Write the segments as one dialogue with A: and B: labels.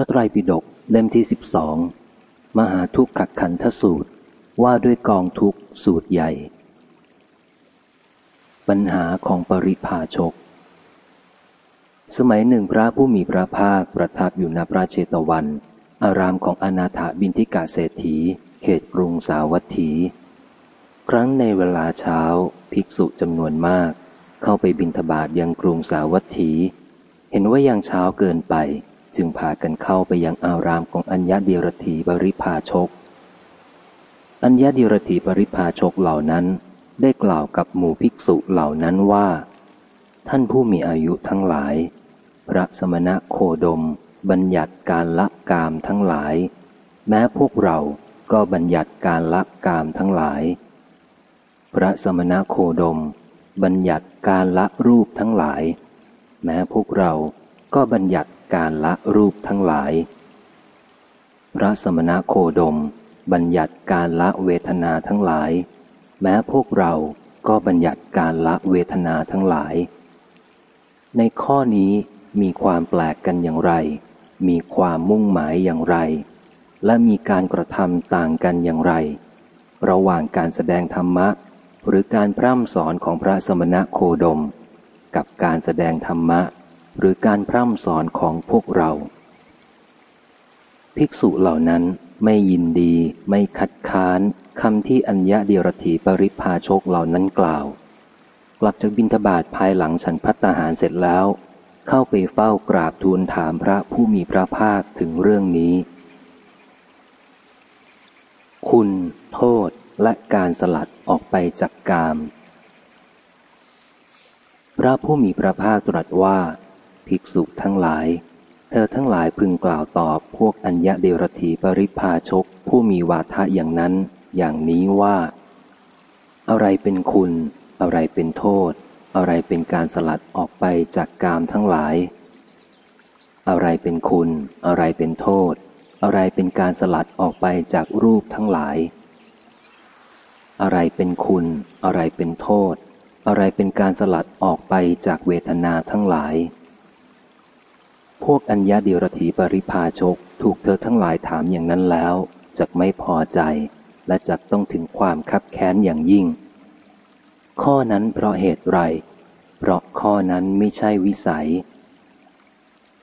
A: ระไตรปิฎกเล่มที่สิบสองมหาทุกขขันธสูตรว่าด้วยกองทุกสูตรใหญ่ ปัญหาของปริพาชก สมัยหนึ่งพระผู้มีพระภาคประทับอยู่ณพระเชตวัน อารามของอนาถบินทิกาเศรษฐี เขตกรุงสาวัตถี ครั้งในเวลาเช้า ภิกษุจำนวนมาก เข้าไปบินทบาทยังกรุงสาวัตถี เห็นว่ายังเช้าเกินไป จึงพากันเข้าไปยังอารามของอัญญาเดียรถีบริพาชก อัญญาเดียรถีบริพาชกเหล่านั้น ได้กล่าวกับหมู่ภิกษุเหล่านั้นว่า ท่านผู้มีอายุทั้งหลาย พระสมณะโคดม บัญญัติการละกามทั้งหลาย แม้พวกเราก็บัญญัติการละกามทั้งหลาย พระสมณะโคดม บัญญัติการละรูปทั้งหลาย แม้พวกเราก็บัญญัติ การละรูปทั้งหลาย พระสมณะโคดม บัญญัติการละเวทนาทั้งหลาย แม้พวกเราก็บัญญัติการละเวทนาทั้งหลาย ในข้อนี้มีความแปลกกันอย่างไร มีความมุ่งหมายอย่างไร และมีการกระทำต่างกันอย่างไร ระหว่างการแสดงธรรมะ หรือการพร่ำสอนของพระสมณะโคดม กับการแสดงธรรมะ หรือการพร่ำสอนของพวกเรา ภิกษุเหล่านั้นไม่ยินดีไม่คัดค้านคำที่อัญญาเดียรถีปริพาชกเหล่านั้นกล่าว กลับจากบินทบาทภายหลังฉันพัตาหารเสร็จแล้ว เข้าไปเฝ้ากราบทูลถามพระผู้มีพระภาคถึงเรื่องนี้ คุณ โทษและการสลัดออกไปจากกาม พระผู้มีพระภาคตรัสว่า ภิกษุทั้งหลาย เธอทั้งหลายพึงกล่าวตอบพวกอัญญะเดรธีปริพาชก ผู้มีวาทะอย่างนั้น อย่างนี้ว่า อะไรเป็นคุณ อะไรเป็นโทษ อะไรเป็นการสลัดออกไปจากกามทั้งหลาย อะไรเป็นคุณ อะไรเป็นโทษ อะไรเป็นการสลัดออกไปจากรูปทั้งหลาย อะไรเป็นคุณ อะไรเป็นโทษ อะไรเป็นการสลัดออกไปจากเวทนาทั้งหลาย พวกอัญญาเดียรถีปริพาชก ถูกเธอทั้งหลายถามอย่างนั้นแล้วจะไม่พอใจ และจะต้องถึงความคับแค้นอย่างยิ่ง ข้อนั้นเพราะเหตุไร เพราะข้อนั้นไม่ใช่วิสัย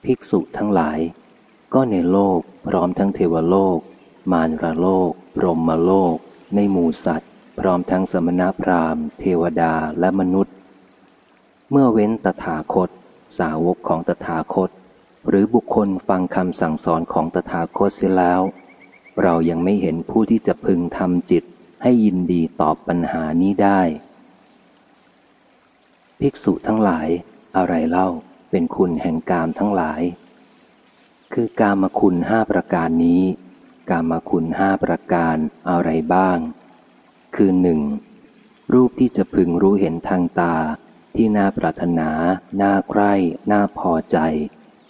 A: ภิกษุทั้งหลาย ก็ในโลกพร้อมทั้งเทวโลก มารรโลก พรหมโลก ในหมู่สัตว์ พร้อมทั้งสมณพราหมณ์ เทวดาและมนุษย์ เมื่อเว้นตถาคต สาวกของตถาคต หรือบุคคลฟังคำสั่งสอนของตถาคตเสียแล้ว เรายังไม่เห็นผู้ที่จะพึงทำจิตให้ยินดีตอบปัญหานี้ได้ ภิกษุทั้งหลาย อะไรเล่าเป็นคุณแห่งกามทั้งหลาย คือกามคุณห้าประการนี้ กามคุณห้าประการอะไรบ้าง คือหนึ่งรูปที่จะพึงรู้เห็นทางตาที่น่าปรารถนา น่าใคร่ น่าพอใจ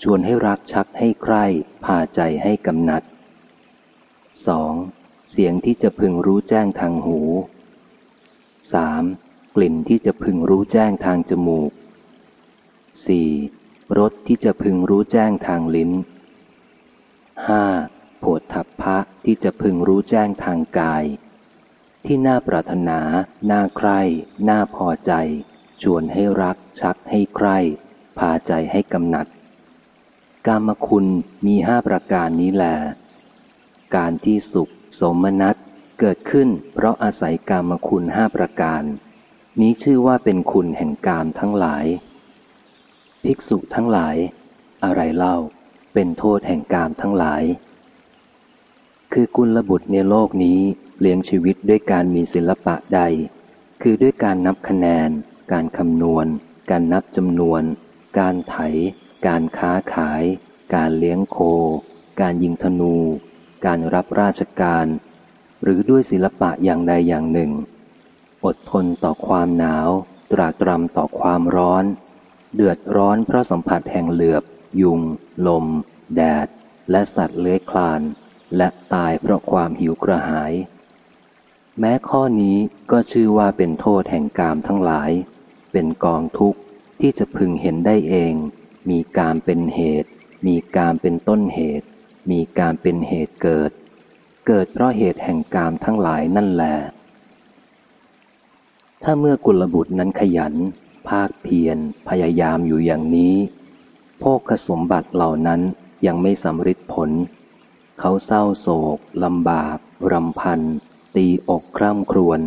A: ชวนให้รักชักให้ใคร่พาใจให้กำนัด 2. เสียงที่จะพึงรู้แจ้งทางหู 3. กลิ่นที่จะพึงรู้แจ้งทางจมูก 4. รสที่จะพึงรู้แจ้งทางลิ้น 5. โผฏฐัพพะที่จะพึงรู้แจ้งทางกาย ที่น่าปรารถนา น่าใคร่ น่าพอใจ ชวนให้รัก ชักให้ใคร่ พาใจให้กำหนัด กามคุณมีห้าประการนี้แหลการที่สุข สมนัตเกิดขึ้น เพราะอาศัยกามคุณห้าประการ นี้ชื่อว่าเป็นคุณแห่งกามทั้งหลาย ภิกษุทั้งหลาย อะไรเล่า เป็นโทษแห่งกามทั้งหลาย คือกุลบุตรในโลกนี้เลี้ยงชีวิตด้วยการมีศิลปะใด คือด้วยการนับคะแนน การคำนวณ การนับจำนวน การไถ การค้าขาย การเลี้ยงโค การยิงธนู การรับราชการ หรือด้วยศิลปะอย่างใดอย่างหนึ่ง อดทนต่อความหนาว ตรากตรำต่อความร้อน เดือดร้อนเพราะสัมผัสแห่งเหลือบ ยุง ลม แดด และสัตว์เลื้อยคลาน และตายเพราะความหิวกระหาย แม้ข้อนี้ก็ชื่อว่าเป็นโทษแห่งกามทั้งหลาย เป็นกองทุกข์ที่จะพึงเห็นได้เอง มีกามเป็นเหตุ มีกามเป็นต้นเหตุ มีการเป็นเหตุเกิด เกิดเพราะเหตุแห่งกามทั้งหลายนั่นแหละถ้าเมื่อกุลบุตรนั้นขยัน ภาคเพียรพยายามอยู่อย่างนี้โภคสมบัติเหล่านั้นยังไม่สำเร็จผล เขาเศร้าโศกลำบากรำพัน ตีอกคร่ำครวญ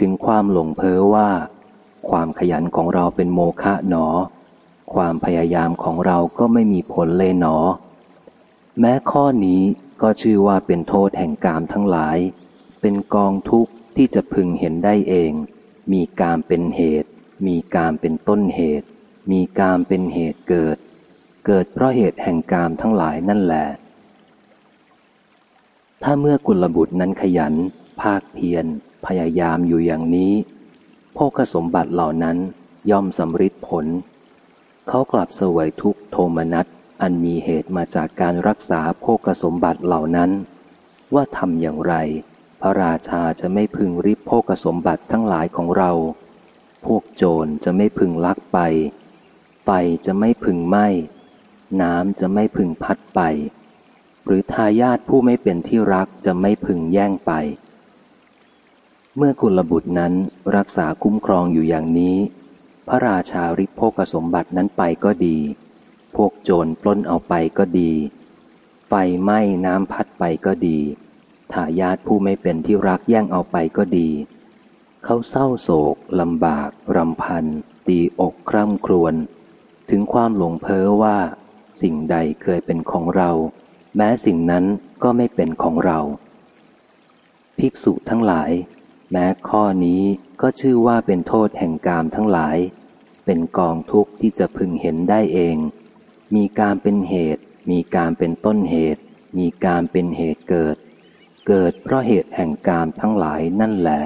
A: ถึงความหลงเพ้อว่า ความขยันของเราเป็นโมฆะหนอ ความพยายามของเราก็ไม่มีผลเลยหนอ แม้ข้อนี้ก็ชื่อว่าเป็นโทษแห่งกามทั้งหลาย เป็นกองทุกข์ที่จะพึงเห็นได้เอง มีกามเป็นเหตุ มีกามเป็นต้นเหตุ มีกามเป็นเหตุเกิด เกิดเพราะเหตุแห่งกามทั้งหลายนั่นแหละ ถ้าเมื่อกุลบุตรนั้นขยัน ภาคเพียร พยายามอยู่อย่างนี้โภคสมบัติเหล่านั้นย่อมสำฤทธิผล เขากลับเสวยทุกโทมนัสอันมีเหตุมาจากการรักษาโภคสมบัติเหล่านั้น ว่าทำอย่างไร พระราชาจะไม่พึงริบโภคสมบัติทั้งหลายของเรา พวกโจรจะไม่พึงลักไป ไฟจะไม่พึงไหม้น้ำจะไม่พึงพัดไป หรือทายาทผู้ไม่เป็นที่รักจะไม่พึงแย่งไป เมื่อกุลบุตรนั้นรักษาคุ้มครองอยู่อย่างนี้ พระราชาริโภคสมบัตินั้นไปก็ดี พวกโจรปล้นเอาไปก็ดี ไฟไหม้น้ำพัดไปก็ดีทายาทผู้ไม่เป็นที่รักแย่งเอาไปก็ดี เขาเศร้าโศกลำบากรำพัน ตีอกคร่ำครวญถึงความหลงเพ้อว่า สิ่งใดเคยเป็นของเรา แม้สิ่งนั้นก็ไม่เป็นของเรา ภิกษุทั้งหลาย แม้ข้อนี้ก็ชื่อว่าเป็นโทษแห่งกามทั้งหลาย เป็นกองทุกข์ที่จะพึงเห็นได้เอง มีการเป็นเหตุ มีการเป็นต้นเหตุ มีการเป็นเหตุเกิด เกิดเพราะเหตุแห่งกามทั้งหลายนั่นแหละ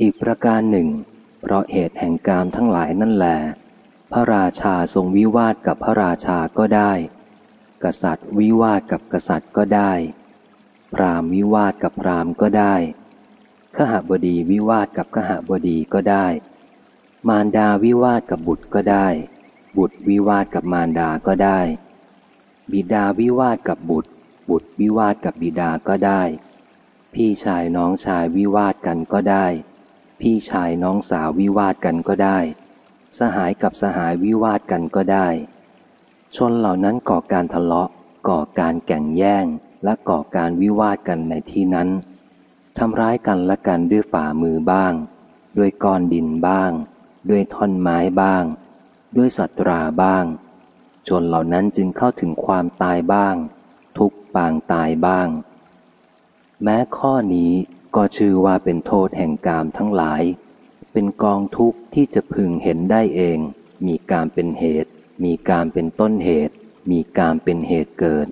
A: อีกประการหนึ่ง เพราะเหตุแห่งกามทั้งหลายนั่นแหละพระราชาทรงวิวาทกับพระราชาก็ได้ กษัตริย์วิวาทกับกษัตริย์ก็ได้ พราหมณ์วิวาทกับพราหมณ์ก็ได้ ขหบดีวิวาทกับขหบดีก็ได้ มารดาวิวาทกับบุตรก็ได้ บุตรวิวาทกับมารดาก็ได้ บิดาวิวาทกับบุตร บุตรวิวาทกับบิดาก็ได้ พี่ชายน้องชายวิวาทกันก็ได้ พี่ชายน้องสาววิวาทกันก็ได้ สหายกับสหายวิวาทกันก็ได้ ชนเหล่านั้นก่อการทะเลาะ ก่อการแก่งแย่งและก่อการวิวาทกันในที่นั้น ทำร้ายกันและกันด้วยฝ่ามือบ้าง ด้วยก้อนดินบ้าง ด้วยท่อนไม้บ้าง ด้วยสัตราบ้าง ชนเหล่านั้นจึงเข้าถึงความตายบ้าง ทุกปางตายบ้าง แม้ข้อนี้ก็ชื่อว่าเป็นโทษแห่งกามทั้งหลาย เป็นกองทุกข์ที่จะพึงเห็นได้เอง มีการเป็นเหตุ มีการเป็นต้นเหตุ มีการเป็นเหตุเกิด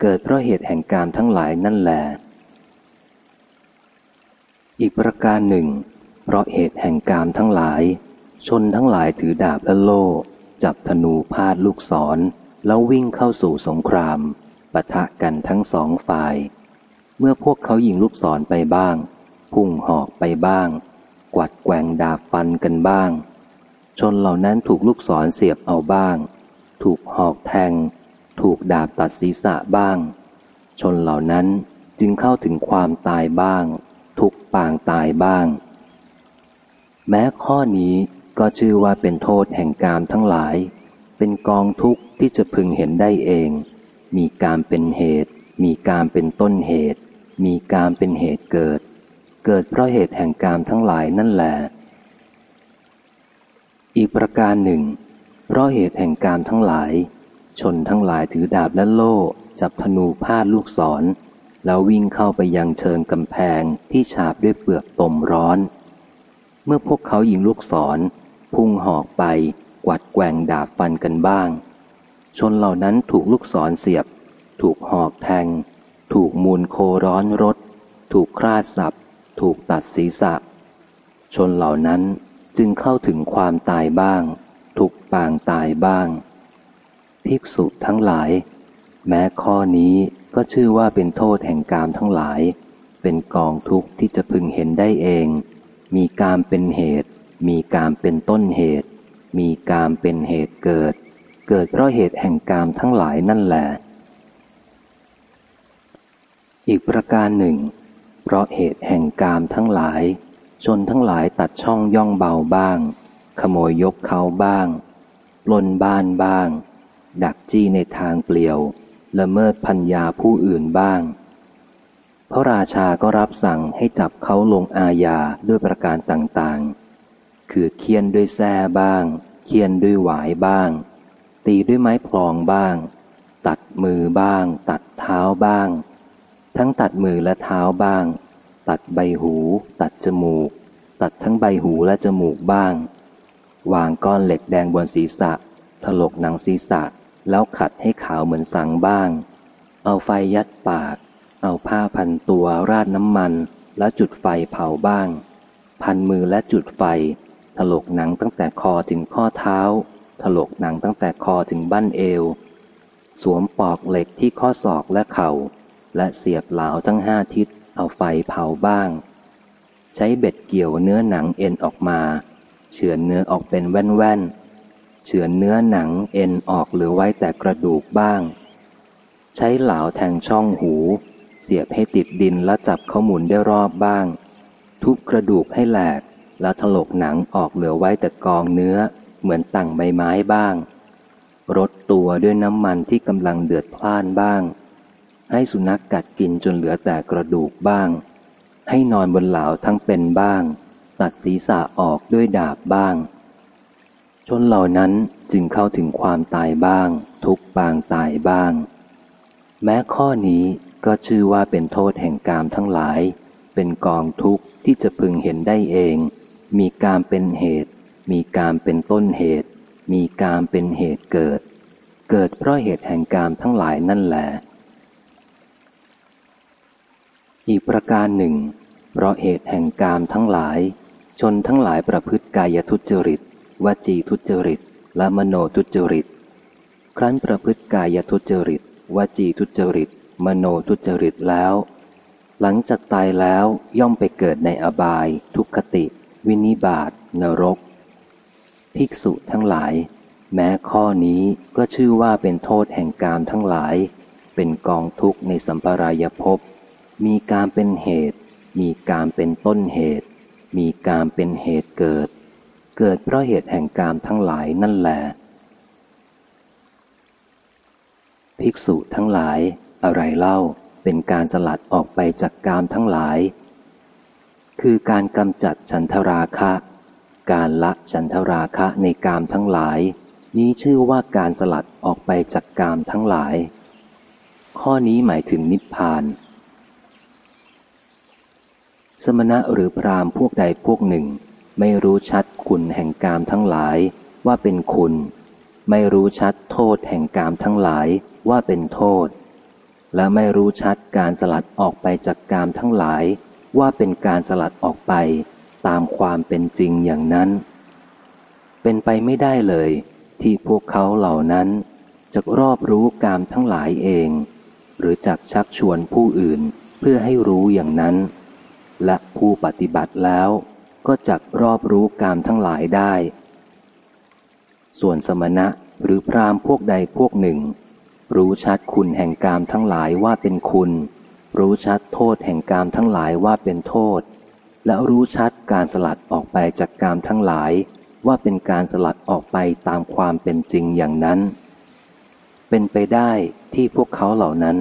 A: เกิดเพราะเหตุแห่งกามทั้งหลายนั่นแหละ อีกประการหนึ่ง เพราะเหตุแห่งกามทั้งหลาย ชนทั้งหลายถือดาบและโล่จับธนูพาดลูกศร แล้ววิ่งเข้าสู่สงครามปะทะกันทั้งสองฝ่าย เมื่อพวกเขายิงลูกศรไปบ้าง พุ่งหอกไปบ้าง กวัดแกงดาบฟันกันบ้าง ชนเหล่านั้นถูกลูกศรเสียบเอาบ้าง ถูกหอกแทง ถูกดาบตัดศีรษะบ้าง ชนเหล่านั้นจึงเข้าถึงความตายบ้าง ปางตายบ้าง แม้ข้อนี้ก็ชื่อว่าเป็นโทษแห่งกามทั้งหลาย เป็นกองทุกข์ที่จะพึงเห็นได้เอง มีการเป็นเหตุ มีการเป็นต้นเหตุ มีการเป็นเหตุเกิด เกิดเพราะเหตุแห่งกามทั้งหลายนั่นแหละ อีกประการหนึ่ง เพราะเหตุแห่งกามทั้งหลาย ชนทั้งหลายถือดาบและโล่จับธนูพาดลูกศร แล้ววิ่งเข้าไปยังเชิงกำแพงที่ฉาบด้วยเปลือกตมร้อน เมื่อพวกเขายิงลูกศร พุ่งหอกไปกวัดแกว่งดาบฟันกันบ้าง ชนเหล่านั้นถูกลูกศรเสียบ ถูกหอกแทง ถูกมูลโคร้อนรถ ถูกคราดสับ ถูกตัดศีรษะ ชนเหล่านั้นจึงเข้าถึงความตายบ้าง ถูกปางตายบ้าง ภิกษุทั้งหลาย แม้ข้อนี้ ก็ชื่อว่าเป็นโทษแห่งกามทั้งหลาย เป็นกองทุกข์ที่จะพึงเห็นได้เอง มีกามเป็นเหตุ มีกามเป็นต้นเหตุ มีกามเป็นเหตุเกิด เกิดเพราะเหตุแห่งกามทั้งหลายนั่นแหละ อีกประการหนึ่ง เพราะเหตุแห่งกามทั้งหลาย ชนทั้งหลายตัดช่องย่องเบาบ้าง ขโมยยกเขาบ้าง ปล้นบ้านบ้าง ดักจี้ในทางเปลี่ยว ละเมิดพัญญาผู้อื่นบ้าง พระราชาก็รับสั่งให้จับเขาลงอาญาด้วยประการต่างๆ คือเคียนด้วยแส้บ้าง เคียนด้วยหวายบ้าง ตีด้วยไม้พลองบ้าง ตัดมือบ้าง ตัดเท้าบ้าง ทั้งตัดมือและเท้าบ้าง ตัดใบหู ตัดจมูก ตัดทั้งใบหูและจมูกบ้าง วางก้อนเหล็กแดงบนศีรษะถลกหนังศีรษะ แล้วขัดให้ขาวเหมือนสังบ้าง เอาไฟยัดปาก เอาผ้าพันตัวราดน้ำมัน แล้วจุดไฟเผาบ้าง พันมือและจุดไฟ ถลกหนังตั้งแต่คอถึงข้อเท้า ถลกหนังตั้งแต่คอถึงบั้นเอว สวมปอกเหล็กที่ข้อศอกและเขา่า และเสียบเหลาทั้งห้าทิศ เอาไฟเผาบ้าง ใช้เบ็ดเกี่ยวเนื้อหนังเอ็นออกมา เฉือนเนื้อออกเป็นแว่นๆ เฉือนเนื้อหนังเอ็นออกเหลือไว้แต่กระดูกบ้าง ใช้เหลาแทงช่องหู เสียบให้ติดดินแล้วจับขาหมุนได้รอบบ้าง ทุบกระดูกให้แหลก แล้วถลกหนังออกเหลือไว้แต่กองเนื้อ เหมือนตั้งใบไม้บ้างรดตัวด้วยน้ำมันที่กำลังเดือดพล่านบ้าง ให้สุนัขกกัดกินจนเหลือแต่กระดูกบ้าง ให้นอนบนเหลาทั้งเป็นบ้าง ตัดศีรษะออกด้วยดาบบ้าง นเหล่านั้นจึงเข้าถึงความตายบ้าง ทุกบางตายบ้าง แม้ข้อนี้ก็ชื่อว่าเป็นโทษแห่งกามทั้งหลาย เป็นกองทุกข์ที่จะพึงเห็นได้เอง มีกามเป็นเหตุ มีกามเป็นต้นเหตุ มีกามเป็นเหตุเกิด เกิดเพราะเหตุแห่งกามทั้งหลายนั่นแหละอีกประการหนึ่ง เพราะเหตุแห่งกามทั้งหลาย ชนทั้งหลายประพฤติกายทุจริต วจีทุจริต และมโนทุจริต ครั้นประพฤติกายทุจริต วจีทุจริต มโนทุจริตแล้ว หลังจากตายแล้วย่อมไปเกิดในอบาย ทุกขติ วินิบาตนรก ภิกษุทั้งหลาย แม้ข้อนี้ก็ชื่อว่าเป็นโทษแห่งการทั้งหลาย เป็นกองทุกข์ในสัมปรายภพมีการเป็นเหตุ มีการเป็นต้นเหตุ มีการเป็นเหตุเกิด เกิดเพราะเหตุแห่งกามทั้งหลายนั่นแหละภิกษุทั้งหลายอะไรเล่าเป็นการสลัดออกไปจากกามทั้งหลาย คือการกำจัดฉันทราคะ การละฉันทราคะในกามทั้งหลาย นี้ชื่อว่าการสลัดออกไปจากกามทั้งหลาย ข้อนี้หมายถึงนิพพาน สมณะหรือพรามพวกใดพวกหนึ่ง ไม่รู้ชัดคุณแห่งกามทั้งหลายว่าเป็นคุณ ไม่รู้ชัดโทษแห่งกามทั้งหลายว่าเป็นโทษ และไม่รู้ชัดการสลัดออกไปจากกามทั้งหลายว่าเป็นการสลัดออกไปตามความเป็นจริงอย่างนั้น เป็นไปไม่ได้เลย ที่พวกเขาเหล่านั้นจะรอบรู้กามทั้งหลายเอง หรือจักชักชวนผู้อื่นเพื่อให้รู้อย่างนั้น และผู้ปฏิบัติแล้ว ก็จักรอบรู้กามทั้งหลายได้ ส่วนสมณะหรือพรามพวกใดพวกหนึ่ง รู้ชัดคุณแห่งกามทั้งหลายว่าเป็นคุณ รู้ชัดโทษแห่งกามทั้งหลายว่าเป็นโทษ และรู้ชัดการสลัดออกไปจากกามทั้งหลายว่าเป็นการสลัดออกไปตามความเป็นจริงอย่างนั้น เป็นไปได้ที่พวกเขาเหล่านั้น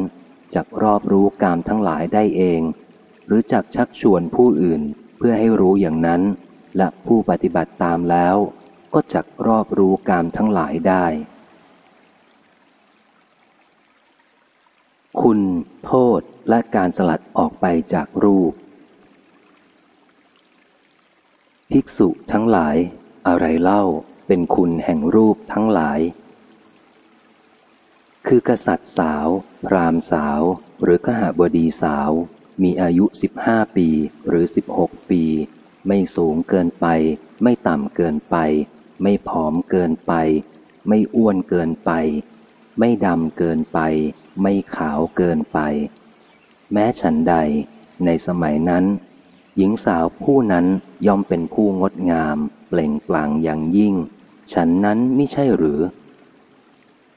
A: จักรอบรู้กามทั้งหลายได้เอง หรือจักชักชวนผู้อื่น พื่อให้รู้อย่างนั้น และผู้ปฏิบัติตามแล้ว ก็จักรอบรู้กามทั้งหลายได้ คุณโทษและการสลัดออกไปจากรูป ภิกษุทั้งหลาย อะไรเล่าเป็นคุณแห่งรูปทั้งหลาย คือกษัตริย์สาว พรามสาว หรือกหบดีสาว มีอายุสิบห้าปีหรือสิบหกปี ไม่สูงเกินไป ไม่ต่ำเกินไป ไม่ผอมเกินไป ไม่อ้วนเกินไป ไม่ดำเกินไป ไม่ขาวเกินไป แม้ฉันใด ในสมัยนั้น หญิงสาวผู้นั้นย่อมเป็นผู้งดงาม เปล่งปลั่งอย่างยิ่ง ฉันนั้นไม่ใช่หรือ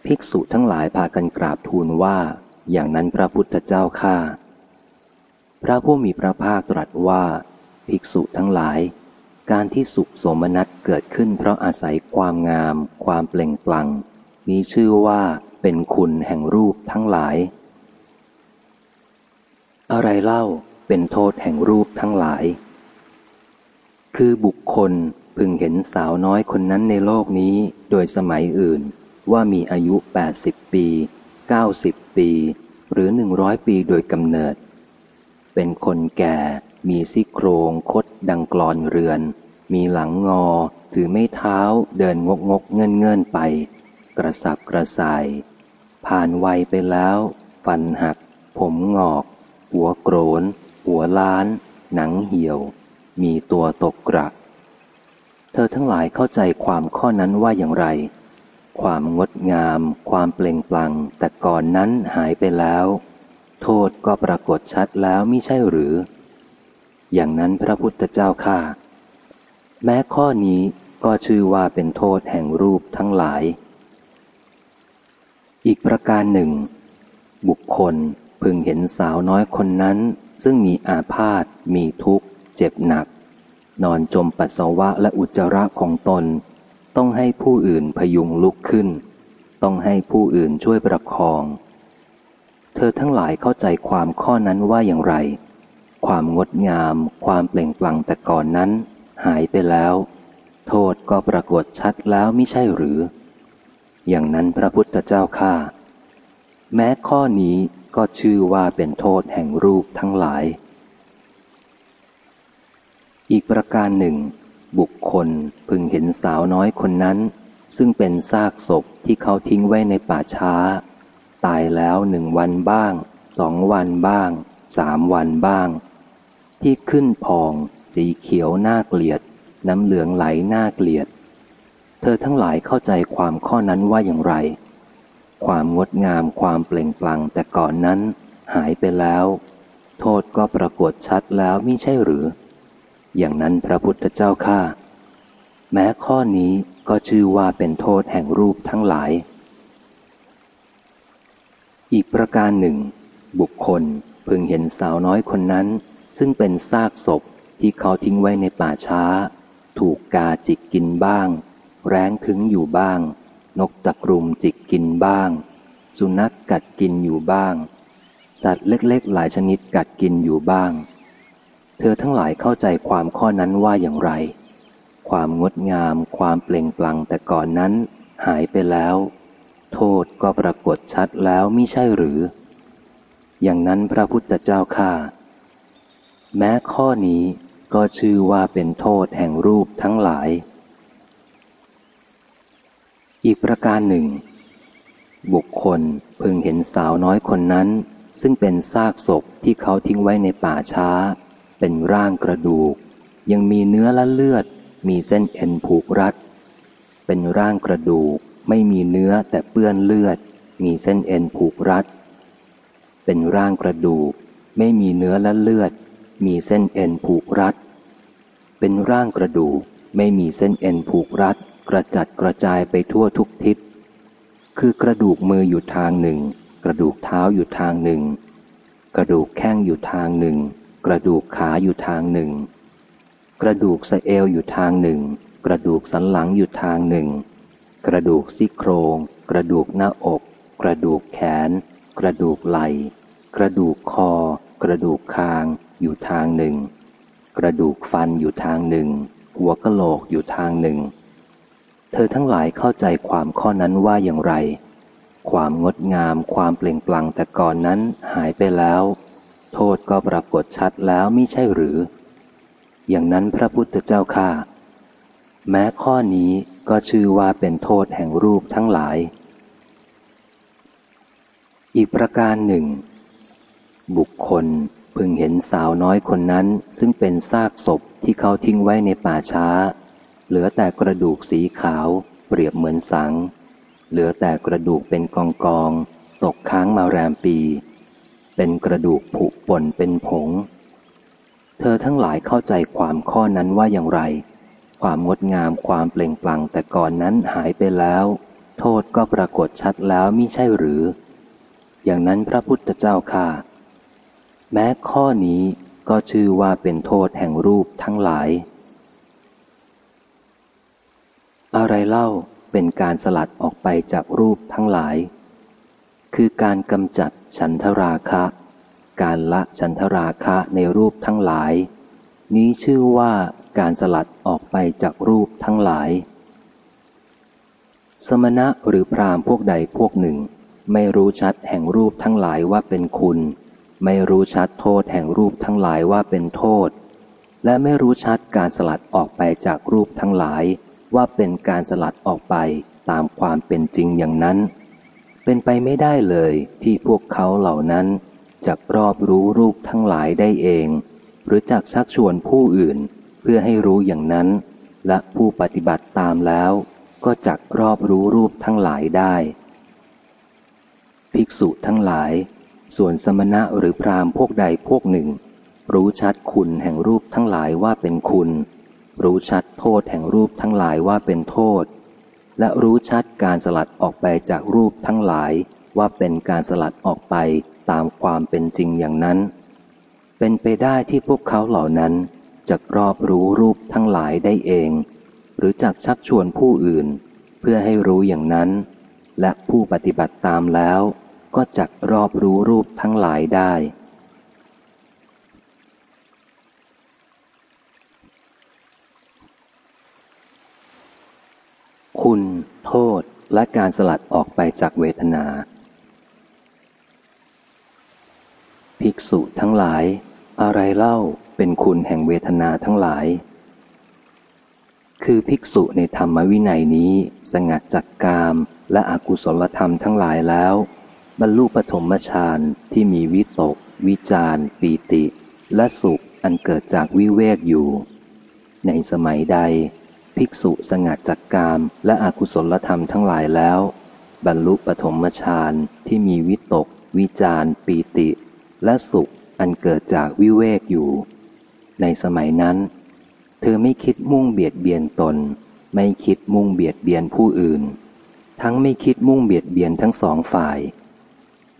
A: ภิกษุทั้งหลายพากันกราบทูลว่า อย่างนั้นพระพุทธเจ้าข้า พระผู้มีพระภาคตรัสว่า ภิกษุทั้งหลาย การที่สุขสมนัสเกิดขึ้นเพราะอาศัยความงาม ความเปล่งปลั่งนี้ชื่อว่าเป็นคุณแห่งรูปทั้งหลาย อะไรเล่าเป็นโทษแห่งรูปทั้งหลาย คือบุคคลพึงเห็นสาวน้อยคนนั้นในโลกนี้โดยสมัยอื่น ว่ามีอายุ 80 ปี 90 ปี หรือ 100 ปีโดยกำเนิด เป็นคนแก่ มีซี่โครงคดดังกรอนเรือน มีหลังงอ ถือไม่เท้าเดินงกงกเงินเงินไป กระสับกระส่าย ผ่านวัยไปแล้ว ฟันหัก ผมงอก หัวโกรน หัวล้าน หนังเหี่ยว มีตัวตกกระ เธอทั้งหลายเข้าใจความข้อนั้นว่าอย่างไรความงดงาม ความเปล่งปลั่งแต่ก่อนนั้นหายไปแล้ว โทษก็ปรากฏชัดแล้วมิใช่หรือ อย่างนั้นพระพุทธเจ้าข้าแม้ข้อนี้ก็ชื่อว่าเป็นโทษแห่งรูปทั้งหลาย อีกประการหนึ่ง บุคคลพึงเห็นสาวน้อยคนนั้น ซึ่งมีอาพาธมีทุกข์ เจ็บหนัก นอนจมปัสสาวะและอุจจาระของตน ต้องให้ผู้อื่นพยุงลุกขึ้น ต้องให้ผู้อื่นช่วยประคอง เธอทั้งหลายเข้าใจความข้อนั้นว่าอย่างไร ความงดงาม ความเปล่งปลั่งแต่ก่อนนั้น หายไปแล้ว โทษก็ปรากฏชัดแล้วไม่ใช่หรือ อย่างนั้นพระพุทธเจ้าข้าแม้ข้อนี้ก็ชื่อว่าเป็นโทษแห่งรูปทั้งหลาย อีกประการหนึ่ง บุคคลพึงเห็นสาวน้อยคนนั้น ซึ่งเป็นซากศพที่เขาทิ้งไว้ในป่าช้า ตายแล้วหนึ่งวันบ้าง สองวันบ้าง สามวันบ้าง ที่ขึ้นพอง สีเขียวน่าเกลียด น้ำเหลืองไหลน่าเกลียด เธอทั้งหลายเข้าใจความข้อนั้นว่าอย่างไร ความงดงามความเปล่งปลั่งแต่ก่อนนั้น หายไปแล้ว โทษก็ปรากฏชัดแล้วมิใช่หรือ อย่างนั้นพระพุทธเจ้าข้าแม้ข้อนี้ก็ชื่อว่าเป็นโทษแห่งรูปทั้งหลาย อีกประการหนึ่ง บุคคลพึงเห็นสาวน้อยคนนั้น ซึ่งเป็นซากศพที่เขาทิ้งไว้ในป่าช้า ถูกกาจิกกินบ้าง แร้งถึงอยู่บ้าง นกตะกรุมจิกกินบ้าง สุนัขกกัดกินอยู่บ้าง สัตว์เล็กๆ หลายชนิดกัดกินอยู่บ้าง เธอทั้งหลายเข้าใจความข้อนั้นว่าอย่างไร ความงดงาม ความเปล่งปลั่งแต่ก่อนนั้น หายไปแล้ว โทษก็ปรากฏชัดแล้วมิใช่หรือ อย่างนั้นพระพุทธเจ้าข้าแม้ข้อนี้ก็ชื่อว่าเป็นโทษแห่งรูปทั้งหลาย อีกประการหนึ่ง บุคคลพึงเห็นสาวน้อยคนนั้น ซึ่งเป็นซากศพที่เขาทิ้งไว้ในป่าช้า เป็นร่างกระดูก ยังมีเนื้อและเลือด มีเส้นเอ็นผูกรัด เป็นร่างกระดูก ไม่มีเนื้อแต่เปื้อนเลือด มีเส้นเอ็นผูกรัด เป็นร่างกระดูก ไม่มีเนื้อและเลือด มีเส้นเอ็นผูกรัด เป็นร่างกระดูก ไม่มีเส้นเอ็นผูกรัด กระจัดกระจายไปทั่วทุกทิศ คือกระดูกมืออยู่ทางหนึ่ง กระดูกเท้าอยู่ทางหนึ่ง กระดูกแข้งอยู่ทางหนึ่ง กระดูกขาอยู่ทางหนึ่ง กระดูกสะเอวอยู่ทางหนึ่ง กระดูกสันหลังอยู่ทางหนึ่ง กระดูกซี่โครง กระดูกหน้าอก กระดูกแขน กระดูกไหล่กระดูกคอ กระดูกคาง อยู่ทางหนึ่ง กระดูกฟันอยู่ทางหนึ่ง หัวกะโหลกอยู่ทางหนึ่ง เธอทั้งหลายเข้าใจความข้อนั้นว่าอย่างไร ความงดงามความเปล่งปลั่งแต่ก่อนนั้นหายไปแล้ว โทษก็ปรากฏชัดแล้วม่ใช่หรือ อย่างนั้นพระพุทธเจ้าข้าแม้ข้อนี้ ก็ชื่อว่าเป็นโทษแห่งรูปทั้งหลาย อีกประการหนึ่ง บุคคลพึงเห็นสาวน้อยคนนั้น ซึ่งเป็นซากศพที่เขาทิ้งไว้ในป่าช้า เหลือแต่กระดูกสีขาวเปรียบเหมือนสัง เหลือแต่กระดูกเป็นกองกองตกค้างมาแรมปี เป็นกระดูกผุป่นเป็นผง เธอทั้งหลายเข้าใจความข้อนั้นว่าอย่างไร ความงดงามความเปล่งปลั่งแต่ก่อนนั้นหายไปแล้ว โทษก็ปรากฏชัดแล้วมิใช่หรือ อย่างนั้นพระพุทธเจ้าค่ะ แม้ข้อนี้ก็ชื่อว่าเป็นโทษแห่งรูปทั้งหลาย อะไรเล่าเป็นการสลัดออกไปจากรูปทั้งหลาย คือการกำจัดฉันทราคะ การละฉันทราคะในรูปทั้งหลาย นี้ชื่อว่า การสลัดออกไปจากรูปทั้งหลาย สมณะหรือพรามพวกใดพวกหนึ่ง ไม่รู้ชัดแห่งรูปทั้งหลายว่าเป็นคุณ ไม่รู้ชัดโทษแห่งรูปทั้งหลายว่าเป็นโทษ และไม่รู้ชัดการสลัดออกไปจากรูปทั้งหลาย ว่าเป็นการสลัดออกไปตามความเป็นจริงอย่างนั้น เป็นไปไม่ได้เลยที่พวกเขาเหล่านั้นจะรอบรู้รูปทั้งหลายได้เอง หรือจักชักชวนผู้อื่น เพื่อให้รู้อย่างนั้น และผู้ปฏิบัติตามแล้ว ก็จักรอบรู้รูปทั้งหลายได้ ภิกษุทั้งหลาย ส่วนสมณะหรือพรามพวกใดพวกหนึ่ง รู้ชัดคุณแห่งรูปทั้งหลายว่าเป็นคุณ รู้ชัดโทษแห่งรูปทั้งหลายว่าเป็นโทษ และรู้ชัดการสลัดออกไปจากรูปทั้งหลายว่าเป็นการสลัดออกไปตามความเป็นจริงอย่างนั้น เป็นไปได้ที่พวกเขาเหล่านั้น จะรอบรู้รูปทั้งหลายได้เอง หรือจักชักชวนผู้อื่น เพื่อให้รู้อย่างนั้น และผู้ปฏิบัติตามแล้ว ก็จักรอบรู้รูปทั้งหลายได้ คุณ โทษและการสลัดออกไปจากเวทนา ภิกษุทั้งหลาย อะไรเล่าเป็นคุณแห่งเวทนาทั้งหลาย คือภิกษุในธรรมวินัยนี้สงัดจากกามและอกุศลธรรมทั้งหลายแล้ว บรรลุปฐมฌานที่มีวิตก วิจารปีติ และสุขอันเกิดจากวิเวกอยู่ ในสมัยใด ภิกษุสงัดจากกามและอกุศลธรรมทั้งหลายแล้ว บรรลุปฐมฌานที่มีวิตก วิจารปีติ และสุข อันเกิดจากวิเวกอยู่ ในสมัยนั้น เธอไม่คิดมุ่งเบียดเบียนตน ไม่คิดมุ่งเบียดเบียนผู้อื่น ทั้งไม่คิดมุ่งเบียดเบียนทั้งสองฝ่าย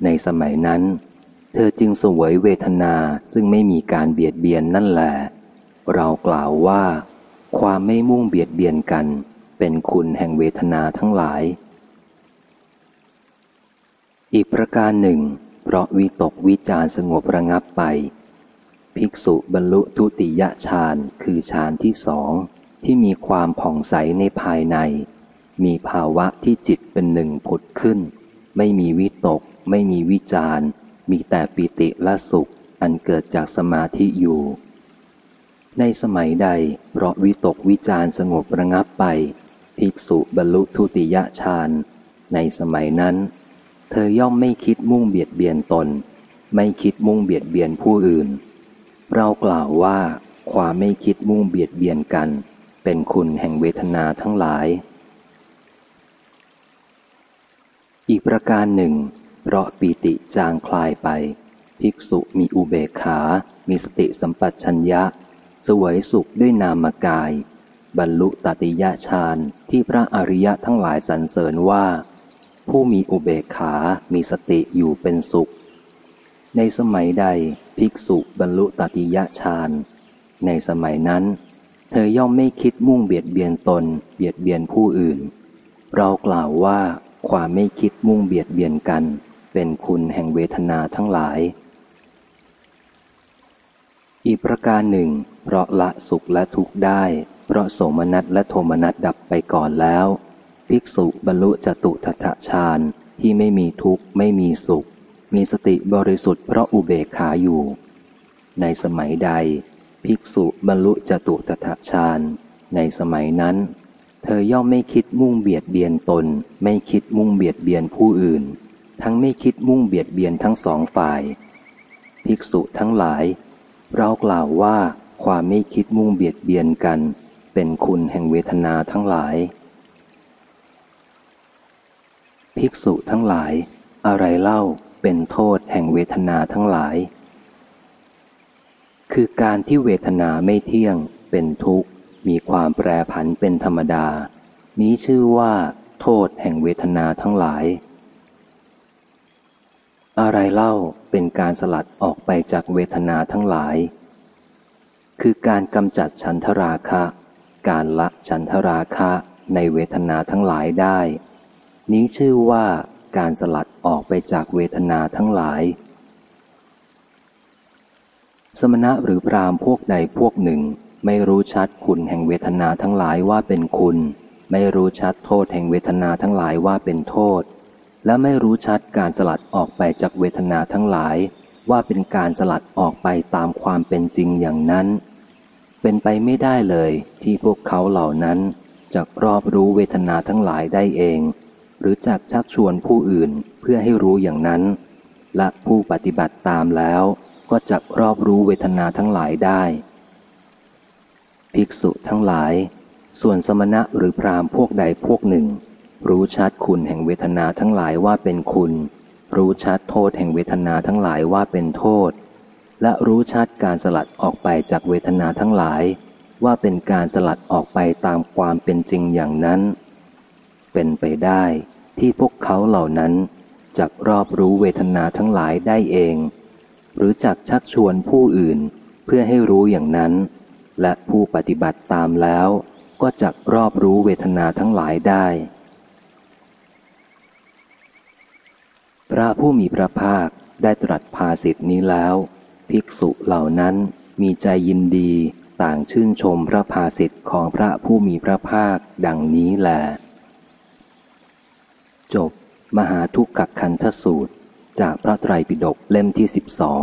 A: ในสมัยนั้น เธอจึงสวยเวทนาซึ่งไม่มีการเบียดเบียนนั่นแหละเรากล่าวว่า ความไม่มุ่งเบียดเบียนกัน เป็นคุณแห่งเวทนาทั้งหลาย อีกประการหนึ่ง เพราะวิตกวิจารสงบระงับไป ภิกษุบรรลุทุติยฌานคือฌานที่สองที่มีความผ่องใสในภายใน มีภาวะที่จิตเป็นหนึ่งผุดขึ้น ไม่มีวิตก ไม่มีวิจารมีแต่ปิติและสุข อันเกิดจากสมาธิอยู่ ในสมัยใด เพราะวิตกวิจารสงบระงับไป ภิกษุบรรลุทุติยฌานในสมัยนั้น เธอย่อมไม่คิดมุ่งเบียดเบียนตน ไม่คิดมุ่งเบียดเบียนผู้อื่น เรากล่าวว่า ความไม่คิดมุ่งเบียดเบียนกัน เป็นคุณแห่งเวทนาทั้งหลาย อีกประการหนึ่ง เพราะปีติจางคลายไป ภิกษุมีอุเบกขา มีสติสัมปชัญญะ สวยสุขด้วยนามกาย บรรลุตติยะฌานที่พระอริยะทั้งหลายสรรเสริญว่า ผู้มีอุเบกขา มีสติอยู่เป็นสุข ในสมัยใดภิกษุบรรลุตติยฌาน ในสมัยนั้น เธอย่อมไม่คิดมุ่งเบียดเบียนตน เบียดเบียนผู้อื่น เรากล่าวว่าความไม่คิดมุ่งเบียดเบียนกัน เป็นคุณแห่งเวทนาทั้งหลาย อีกประการหนึ่ง เพราะละสุขและทุกข์ได้ เพราะโสมนัสและโทมนัสดับไปก่อนแล้ว ภิกษุบรรลุจตุทัตฌานที่ไม่มีทุกข์ไม่มีสุข มีสติบริสุทธิ์เพราะอุเบกขาอยู่ ในสมัยใด ภิกษุบรรลุจตุตถฌานในสมัยนั้น เธอย่อมไม่คิดมุ่งเบียดเบียนตน ไม่คิดมุ่งเบียดเบียนผู้อื่น ทั้งไม่คิดมุ่งเบียดเบียนทั้งสองฝ่าย ภิกษุทั้งหลาย เรากล่าวว่าความไม่คิดมุ่งเบียดเบียนกัน เป็นคุณแห่งเวทนาทั้งหลาย ภิกษุทั้งหลาย อะไรเล่าเป็นโทษแห่งเวทนาทั้งหลาย คือการที่เวทนาไม่เที่ยง เป็นทุกข์ มีความแปรผันเป็นธรรมดา นี้ชื่อว่า โทษแห่งเวทนาทั้งหลาย อะไรเล่าเป็นการสลัดออกไปจากเวทนาทั้งหลาย คือการกำจัดฉันทราคะ การละฉันทราคะในเวทนาทั้งหลายได้ นี้ชื่อว่าการสลัดออกไปจากเวทนาทั้งหลาย สมณะหรือพรามพวกใดพวกหนึ่ง ไม่รู้ชัดคุณแห่งเวทนาทั้งหลายว่าเป็นคุณ ไม่รู้ชัดโทษแห่งเวทนาทั้งหลายว่าเป็นโทษ และไม่รู้ชัดการสลัดออกไปจากเวทนาทั้งหลาย ว่าเป็นการสลัดออกไปตามความเป็นจริงอย่างนั้น เป็นไปไม่ได้เลยที่พวกเขาเหล่านั้นจะรอบรู้เวทนาทั้งหลายได้เอง หรือจากชักชวนผู้อื่นเพื่อให้รู้อย่างนั้น และผู้ปฏิบัติตามแล้วก็จะรอบรู้เวทนาทั้งหลายได้ ภิกษุทั้งหลาย ส่วนสมณะหรือพรามพวกใดพวกหนึ่ง รู้ชัดคุณแห่งเวทนาทั้งหลายว่าเป็นคุณ รู้ชัดโทษแห่งเวทนาทั้งหลายว่าเป็นโทษ และรู้ชัดการสลัดออกไปจากเวทนาทั้งหลาย ว่าเป็นการสลัดออกไปตามความเป็นจริงอย่างนั้น เป็นไปได้ ที่พวกเขาเหล่านั้นจักรอบรู้เวทนาทั้งหลายได้เอง หรือจักชักชวนผู้อื่นเพื่อให้รู้อย่างนั้น และผู้ปฏิบัติตามแล้วก็จักรอบรู้เวทนาทั้งหลายได้ พระผู้มีพระภาคได้ตรัสภาสิทธินี้แล้ว ภิกษุเหล่านั้นมีใจยินดีต่างชื่นชมพระภาสิทธิ์ของพระผู้มีพระภาคดังนี้แหละ จบ มหาทุกขคันทสูตร จากพระไตรปิฎกเล่มที่สิบสอง